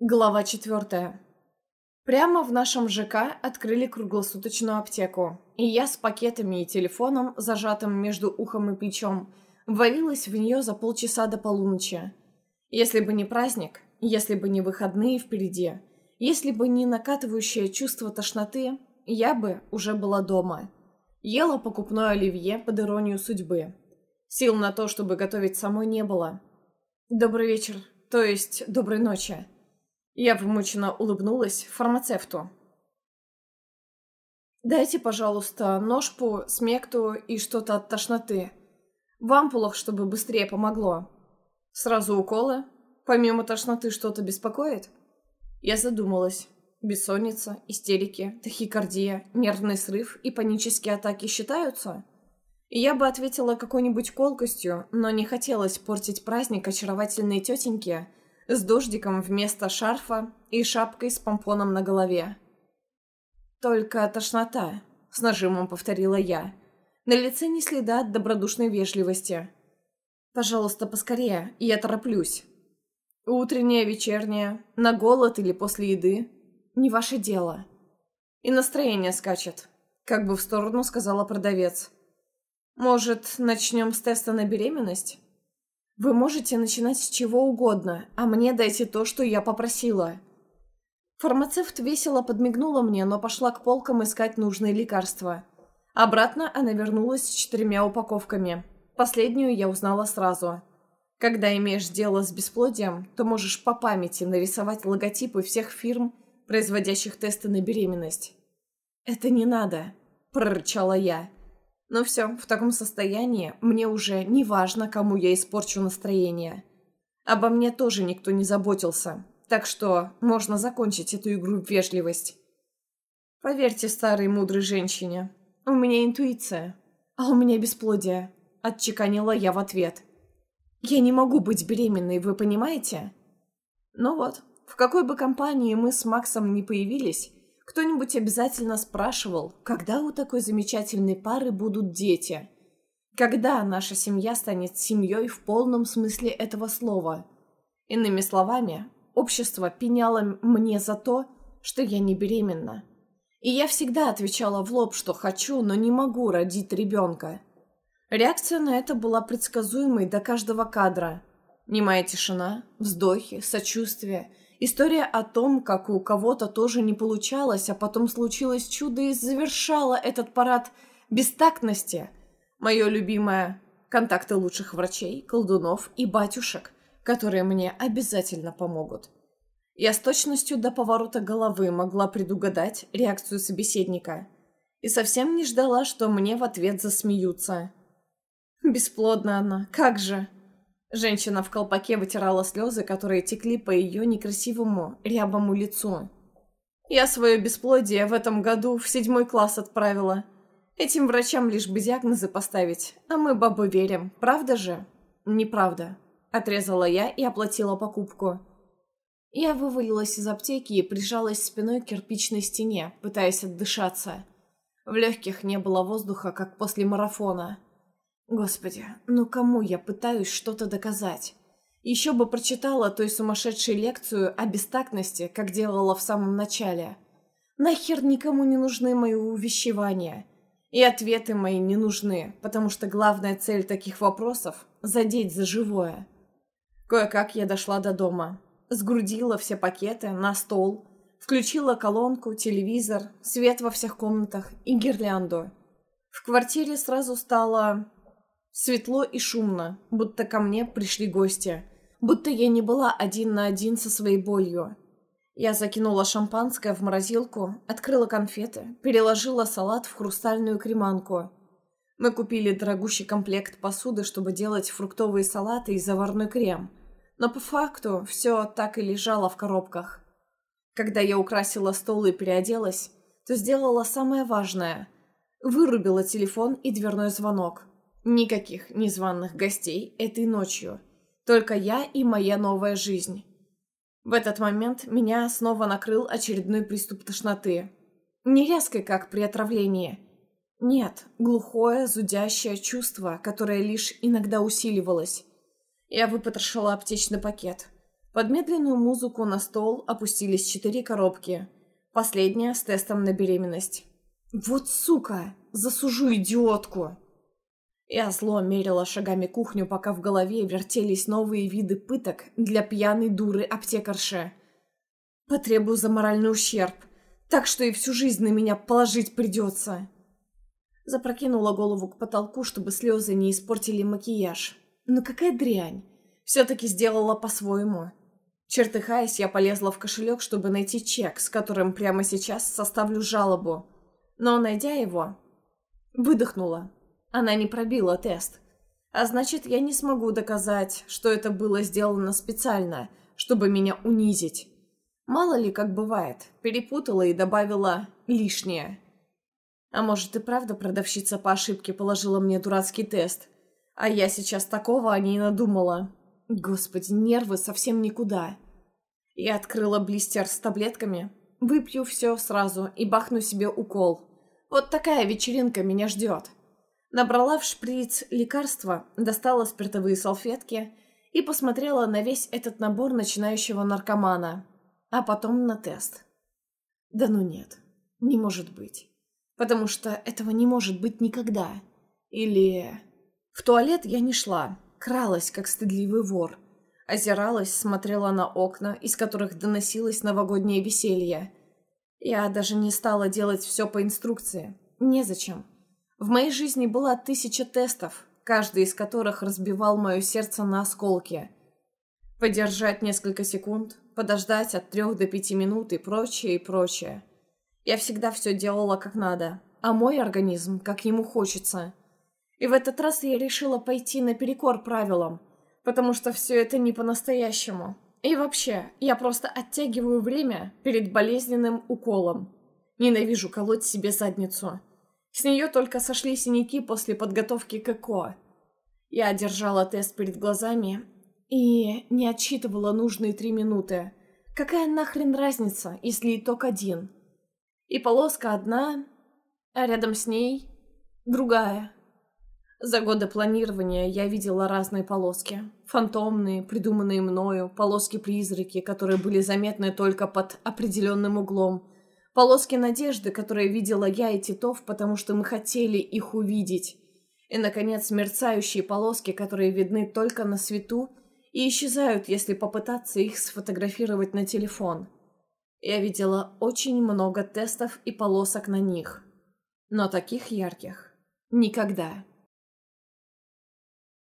Глава четвертая. Прямо в нашем ЖК открыли круглосуточную аптеку, и я с пакетами и телефоном, зажатым между ухом и плечом, ввалилась в нее за полчаса до полуночи. Если бы не праздник, если бы не выходные впереди, если бы не накатывающее чувство тошноты, я бы уже была дома. Ела покупное оливье под иронию судьбы. Сил на то, чтобы готовить самой, не было. Добрый вечер, то есть доброй ночи. Я вымученно улыбнулась фармацевту. «Дайте, пожалуйста, ножпу, смекту и что-то от тошноты. В ампулах, чтобы быстрее помогло. Сразу уколы? Помимо тошноты что-то беспокоит?» Я задумалась. Бессонница, истерики, тахикардия, нервный срыв и панические атаки считаются? Я бы ответила какой-нибудь колкостью, но не хотелось портить праздник очаровательной тетеньке, с дождиком вместо шарфа и шапкой с помпоном на голове. «Только тошнота», — с нажимом повторила я. На лице не следа от добродушной вежливости. «Пожалуйста, поскорее, я тороплюсь». «Утренняя, вечерняя, на голод или после еды? Не ваше дело». «И настроение скачет», — как бы в сторону сказала продавец. «Может, начнем с теста на беременность?» Вы можете начинать с чего угодно, а мне дайте то, что я попросила. Фармацевт весело подмигнула мне, но пошла к полкам искать нужные лекарства. Обратно она вернулась с четырьмя упаковками. Последнюю я узнала сразу. Когда имеешь дело с бесплодием, то можешь по памяти нарисовать логотипы всех фирм, производящих тесты на беременность. «Это не надо», – прорычала я. Но все, в таком состоянии мне уже не важно, кому я испорчу настроение. Обо мне тоже никто не заботился, так что можно закончить эту игру в вежливость. Поверьте старой мудрой женщине, у меня интуиция, а у меня бесплодие, отчеканила я в ответ. Я не могу быть беременной, вы понимаете? Ну вот, в какой бы компании мы с Максом не появились, кто-нибудь обязательно спрашивал, когда у такой замечательной пары будут дети. Когда наша семья станет семьей в полном смысле этого слова. Иными словами, общество пеняло мне за то, что я не беременна. И я всегда отвечала в лоб, что хочу, но не могу родить ребенка. Реакция на это была предсказуемой до каждого кадра. Немая тишина, вздохи, сочувствие История о том, как у кого-то тоже не получалось, а потом случилось чудо и завершала этот парад бестактности. Мое любимое – контакты лучших врачей, колдунов и батюшек, которые мне обязательно помогут. Я с точностью до поворота головы могла предугадать реакцию собеседника. И совсем не ждала, что мне в ответ засмеются. Бесплодна она, как же! Женщина в колпаке вытирала слезы, которые текли по ее некрасивому, рябому лицу. «Я свое бесплодие в этом году в седьмой класс отправила. Этим врачам лишь бы диагнозы поставить, а мы бабы верим, правда же?» «Неправда», — отрезала я и оплатила покупку. Я вывалилась из аптеки и прижалась спиной к кирпичной стене, пытаясь отдышаться. В легких не было воздуха, как после марафона. Господи, ну кому я пытаюсь что-то доказать? Еще бы прочитала той сумасшедшей лекцию о бестактности, как делала в самом начале. Нахер никому не нужны мои увещевания. И ответы мои не нужны, потому что главная цель таких вопросов – задеть за живое. Кое-как я дошла до дома. Сгрудила все пакеты на стол, включила колонку, телевизор, свет во всех комнатах и гирлянду. В квартире сразу стало Светло и шумно, будто ко мне пришли гости. Будто я не была один на один со своей болью. Я закинула шампанское в морозилку, открыла конфеты, переложила салат в хрустальную креманку. Мы купили дорогущий комплект посуды, чтобы делать фруктовые салаты и заварной крем. Но по факту все так и лежало в коробках. Когда я украсила стол и переоделась, то сделала самое важное. Вырубила телефон и дверной звонок. Никаких незваных гостей этой ночью. Только я и моя новая жизнь. В этот момент меня снова накрыл очередной приступ тошноты. Не резкой, как при отравлении. Нет, глухое, зудящее чувство, которое лишь иногда усиливалось. Я выпотрошила аптечный пакет. Под медленную музыку на стол опустились четыре коробки. Последняя с тестом на беременность. «Вот сука! Засужу идиотку!» Я зло мерила шагами кухню, пока в голове вертелись новые виды пыток для пьяной дуры-аптекарши. Потребую за моральный ущерб, так что и всю жизнь на меня положить придется. Запрокинула голову к потолку, чтобы слезы не испортили макияж. Ну какая дрянь. Все-таки сделала по-своему. Чертыхаясь, я полезла в кошелек, чтобы найти чек, с которым прямо сейчас составлю жалобу. Но, найдя его, выдохнула. Она не пробила тест. А значит, я не смогу доказать, что это было сделано специально, чтобы меня унизить. Мало ли, как бывает, перепутала и добавила лишнее. А может и правда продавщица по ошибке положила мне дурацкий тест, а я сейчас такого о ней надумала. Господи, нервы совсем никуда. Я открыла блистер с таблетками, выпью все сразу и бахну себе укол. Вот такая вечеринка меня ждет. Набрала в шприц лекарства, достала спиртовые салфетки и посмотрела на весь этот набор начинающего наркомана. А потом на тест. Да ну нет, не может быть. Потому что этого не может быть никогда. Или... В туалет я не шла, кралась, как стыдливый вор. Озиралась, смотрела на окна, из которых доносилось новогоднее веселье. Я даже не стала делать все по инструкции. Незачем. В моей жизни была тысяча тестов, каждый из которых разбивал мое сердце на осколки. Подержать несколько секунд, подождать от трех до пяти минут и прочее, и прочее. Я всегда все делала как надо, а мой организм, как ему хочется. И в этот раз я решила пойти наперекор правилам, потому что все это не по-настоящему. И вообще, я просто оттягиваю время перед болезненным уколом. Ненавижу колоть себе задницу. С нее только сошли синяки после подготовки к ЭКО. Я держала тест перед глазами и не отсчитывала нужные три минуты. Какая нахрен разница, если итог один? И полоска одна, а рядом с ней другая. За годы планирования я видела разные полоски. Фантомные, придуманные мною, полоски-призраки, которые были заметны только под определенным углом. Полоски надежды, которые видела я и Титов, потому что мы хотели их увидеть. И, наконец, мерцающие полоски, которые видны только на свету и исчезают, если попытаться их сфотографировать на телефон. Я видела очень много тестов и полосок на них. Но таких ярких никогда.